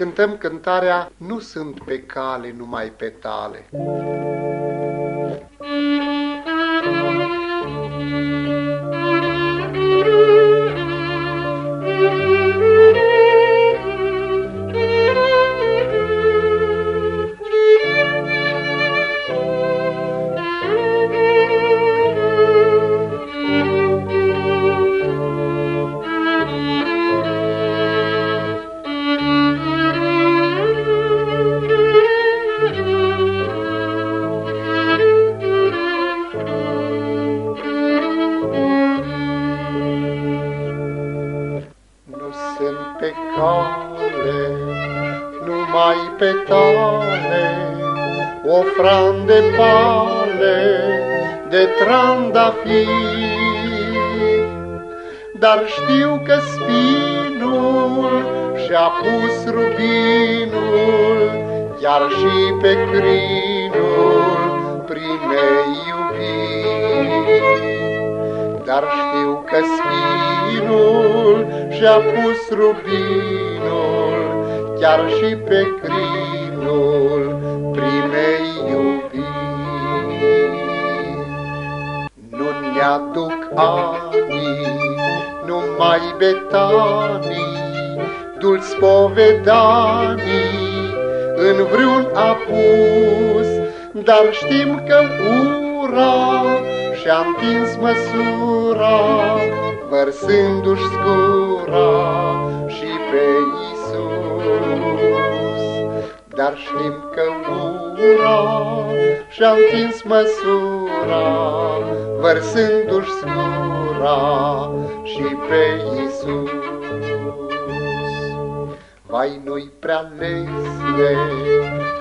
cântăm cântarea Nu sunt pe cale numai pe tale. Pe cale, numai pe tale, ofran de pale, de trandafir. Dar știu că spinul și-a pus rubinul, chiar și pe crinul Dar știu că spinul și-a pus rubinul, Chiar și pe crinul primei iubiri. Nu ne-aduc anii, numai betanii, Dulți povedanii, în vreun apus, Dar știm că ura și-a întins măsura, vărsându-și scura și pe Isus. Dar știm că ura și-a întins măsura, vărsându-și scura și pe Isus. Vai nu-i prea lesne,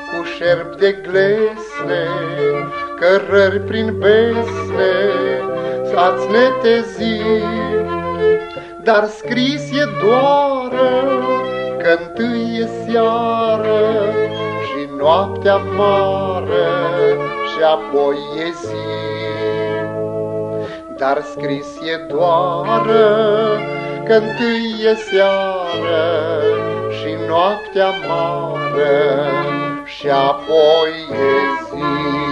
cu șerp de glesne, cărări prin besne, să-ți netezi, dar scris e doară, că întâi e seară și noaptea mare și apoi e zi. Dar scris e doară, că întâi e seară și noaptea mare și apoi e zi.